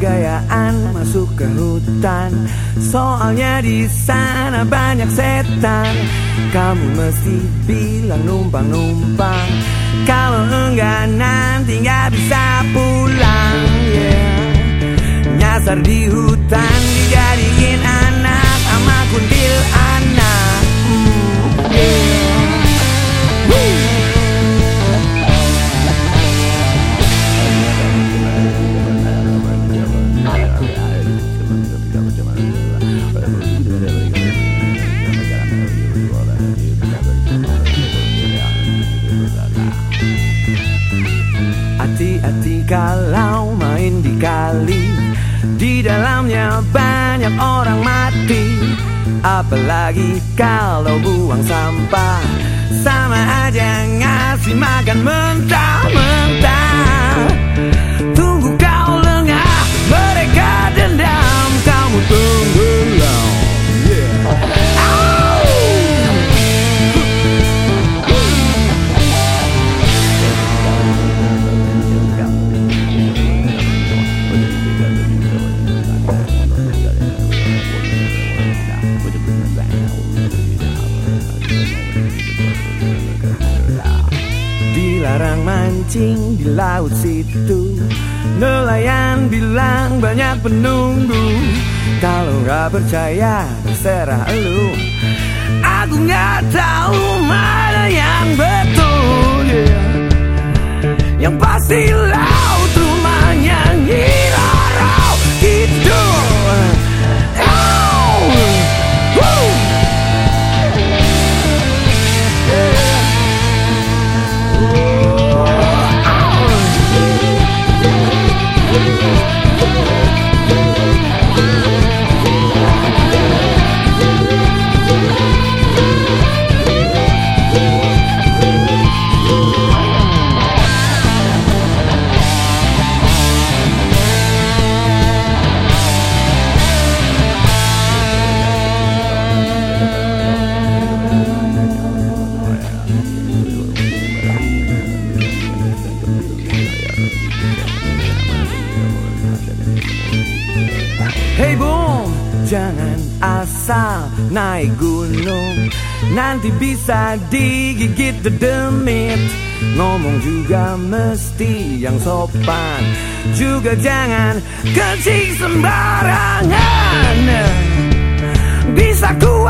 gaya-gayaan masuk ke hutan. Soalnya di sana banyak setan. Kamu mesti bilang numpang-numpang. Kalau enggak nanti nggak bisa pulang yeah. Nyasar di hutan. Hati-hati kalau main di kali. Di dalamnya banyak orang mati. Apalagi kalau buang sampah. Sama aja ngasih makan mentah-mentah mancing di laut situ. Nelayan bilang banyak penunggu. Kalau nggak percaya terserah lu. Aku nggak tahu mana yang betul yeah. Yang pasti Hey boom, jangan asal naik gunung. Nanti bisa digigit demit Ngomong juga mesti yang sopan. Juga jangan kencing sembarangan. Bisa ku